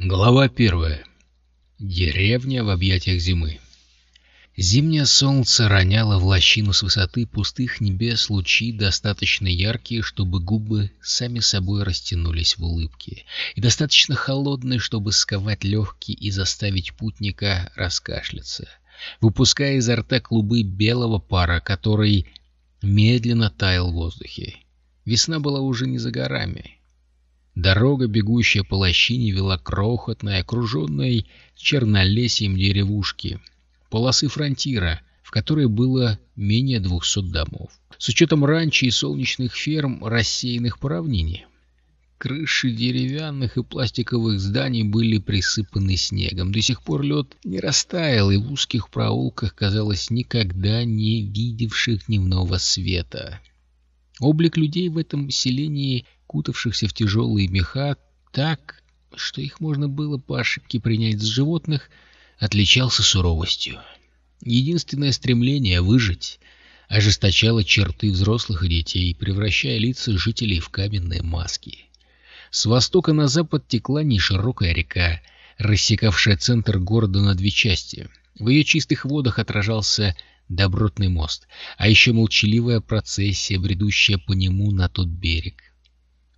Глава первая. Деревня в объятиях зимы. Зимнее солнце роняло в лощину с высоты пустых небес лучи достаточно яркие, чтобы губы сами собой растянулись в улыбке, и достаточно холодные, чтобы сковать легкие и заставить путника раскашляться, выпуская изо рта клубы белого пара, который медленно таял в воздухе. Весна была уже не за горами. Дорога, бегущая по лощине, вела крохотной, окруженной чернолесьем деревушки, полосы фронтира, в которой было менее двухсот домов, с учетом ранчо и солнечных ферм, рассеянных по равнине. Крыши деревянных и пластиковых зданий были присыпаны снегом. До сих пор лед не растаял, и в узких проулках, казалось, никогда не видевших дневного света. Облик людей в этом селении кутавшихся в тяжелые меха так, что их можно было по ошибке принять за животных, отличался суровостью. Единственное стремление выжить ожесточало черты взрослых и детей, превращая лица жителей в каменные маски. С востока на запад текла неширокая река, рассекавшая центр города на две части. В ее чистых водах отражался добротный мост, а еще молчаливая процессия, бредущая по нему на тот берег.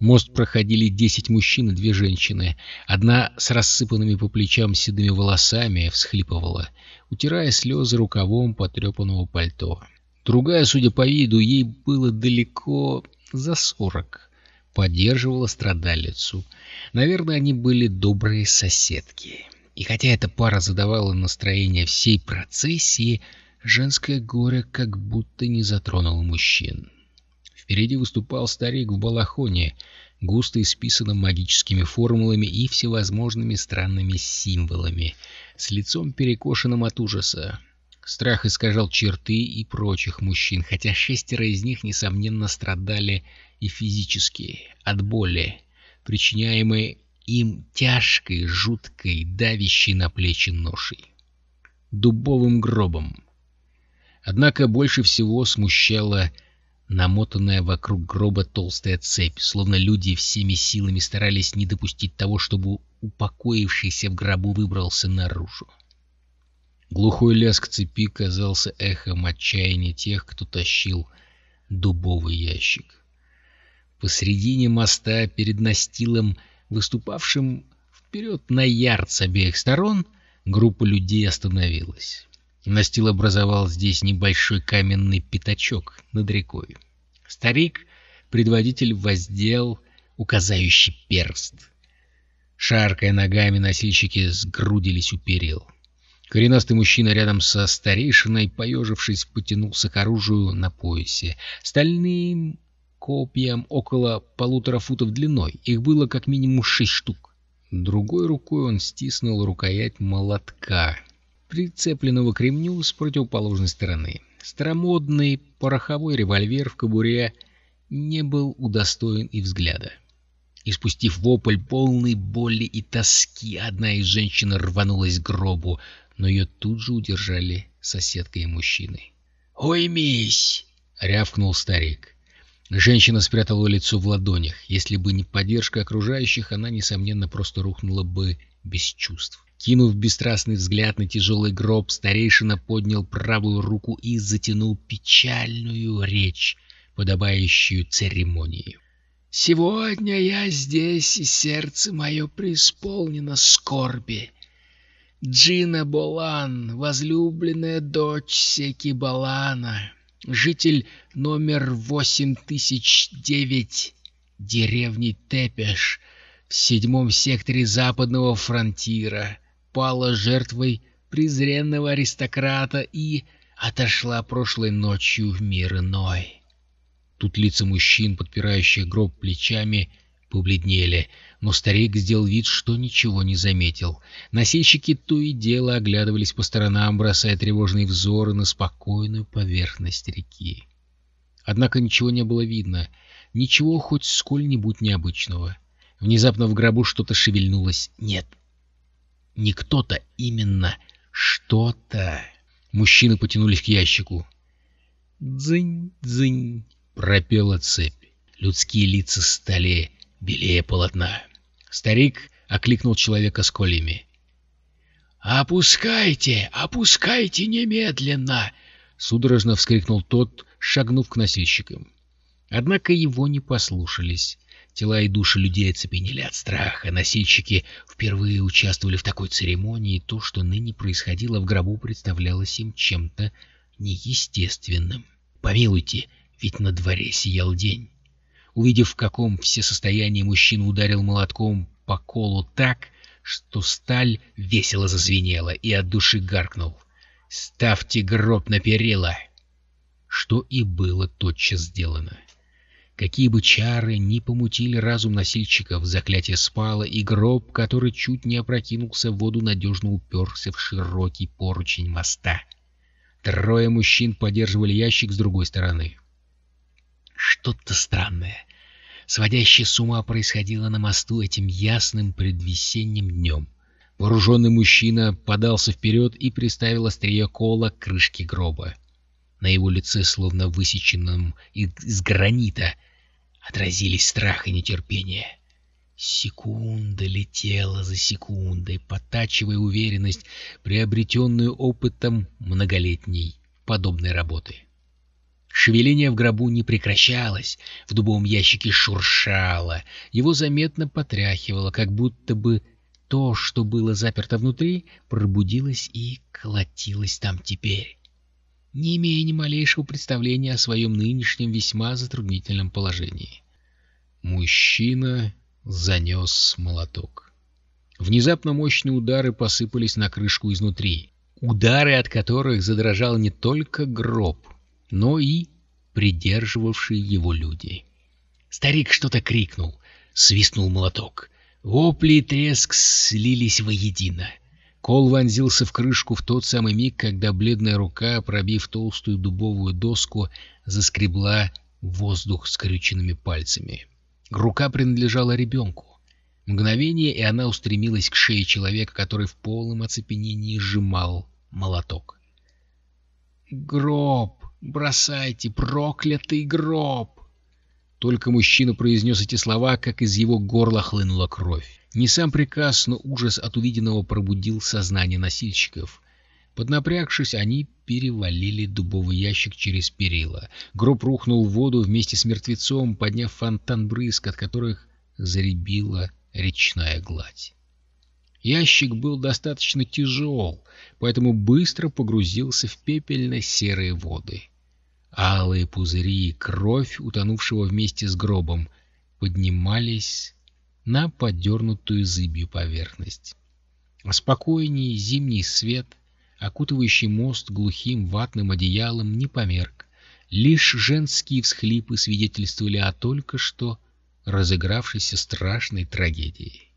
Мост проходили десять мужчин и две женщины. Одна с рассыпанными по плечам седыми волосами всхлипывала, утирая слезы рукавом потрепанного пальто. Другая, судя по виду, ей было далеко за сорок, поддерживала страдалицу. Наверное, они были добрые соседки. И хотя эта пара задавала настроение всей процессии, женское горе как будто не затронуло мужчин. Впереди выступал старик в балахоне, густо исписанном магическими формулами и всевозможными странными символами, с лицом перекошенным от ужаса. Страх искажал черты и прочих мужчин, хотя шестеро из них, несомненно, страдали и физически, от боли, причиняемой им тяжкой, жуткой, давящей на плечи ношей. Дубовым гробом. Однако больше всего смущало намотанная вокруг гроба толстая цепь, словно люди всеми силами старались не допустить того, чтобы упокоившийся в гробу выбрался наружу. Глухой лязг цепи казался эхом отчаяния тех, кто тащил дубовый ящик. Посредине моста, перед настилом, выступавшим вперед на ярд с обеих сторон, группа людей остановилась. Настил образовал здесь небольшой каменный пятачок над рекой. Старик, предводитель, воздел указающий перст. Шаркая ногами, носильщики сгрудились у перил. Коренастый мужчина рядом со старейшиной, поежившись, потянулся к оружию на поясе. Стальным копьям около полутора футов длиной. Их было как минимум шесть штук. Другой рукой он стиснул рукоять молотка, прицепленного к ремню с противоположной стороны. Старомодный пороховой револьвер в кобуре не был удостоен и взгляда. Испустив вопль полной боли и тоски, одна из женщин рванулась к гробу, но ее тут же удержали соседка и мужчины. «Уймись!» — рявкнул старик. Женщина спрятала лицо в ладонях. Если бы не поддержка окружающих, она, несомненно, просто рухнула бы без чувств. Кинув бесстрастный взгляд на тяжелый гроб, старейшина поднял правую руку и затянул печальную речь, подобающую церемонии. «Сегодня я здесь, и сердце мое преисполнено скорби. Джина Болан, возлюбленная дочь Секи Балана, житель номер 8009 деревни Тепеш в седьмом секторе западного фронтира, пала жертвой презренного аристократа и отошла прошлой ночью в мир иной. Тут лица мужчин, подпирающих гроб плечами, побледнели, но старик сделал вид, что ничего не заметил. Носильщики то и дело оглядывались по сторонам, бросая тревожные взоры на спокойную поверхность реки. Однако ничего не было видно, ничего хоть сколь-нибудь необычного. Внезапно в гробу что-то шевельнулось. Нет, не кто-то, именно что-то. Мужчины потянулись к ящику. «Дзынь-дзынь!» — пропела цепь. Людские лица стали белее полотна. Старик окликнул человека с колями. «Опускайте! Опускайте немедленно!» — судорожно вскрикнул тот, шагнув к носильщикам. Однако его не послушались. Тела и души людей оцепенели от страха. Носильщики впервые участвовали в такой церемонии, и то, что ныне происходило в гробу, представлялось им чем-то неестественным. Помилуйте, ведь на дворе сиял день. Увидев, в каком все состоянии мужчина ударил молотком по колу так, что сталь весело зазвенела и от души гаркнул. «Ставьте гроб на перила!» Что и было тотчас сделано. Какие бы чары ни помутили разум носильщиков, заклятие спало, и гроб, который чуть не опрокинулся в воду, надежно уперся в широкий поручень моста. Трое мужчин поддерживали ящик с другой стороны. Что-то странное, сводящее с ума происходило на мосту этим ясным предвесенним днем. Вооруженный мужчина подался вперед и приставил острие кола к крышке гроба. На его лице, словно высеченном из гранита, отразились страх и нетерпение. Секунда летела за секундой, подтачивая уверенность, приобретенную опытом многолетней подобной работы. Шевеление в гробу не прекращалось, в дубовом ящике шуршало, его заметно потряхивало, как будто бы то, что было заперто внутри, пробудилось и колотилось там теперь, не имея ни малейшего представления о своем нынешнем весьма затруднительном положении. Мужчина занес молоток. Внезапно мощные удары посыпались на крышку изнутри, удары от которых задрожал не только гроб, но и придерживавшие его люди. Старик что-то крикнул, свистнул молоток. Вопли и треск слились воедино. Кол вонзился в крышку в тот самый миг, когда бледная рука, пробив толстую дубовую доску, заскребла воздух скрюченными пальцами. Рука принадлежала ребенку. Мгновение, и она устремилась к шее человека, который в полном оцепенении сжимал молоток. «Гроб!» Бросайте, проклятый гроб!» Только мужчина произнес эти слова, как из его горла хлынула кровь. Не сам приказ, но ужас от увиденного пробудил сознание носильщиков. Поднапрягшись, они перевалили дубовый ящик через перила. Гроб рухнул в воду вместе с мертвецом, подняв фонтан брызг, от которых заребила речная гладь. Ящик был достаточно тяжел, поэтому быстро погрузился в пепельно-серые воды. Алые пузыри и кровь, утонувшего вместе с гробом, поднимались на подернутую зыбью поверхность. Спокойнее зимний свет, окутывающий мост глухим ватным одеялом, не померк. Лишь женские всхлипы свидетельствовали о только что разыгравшейся страшной трагедии.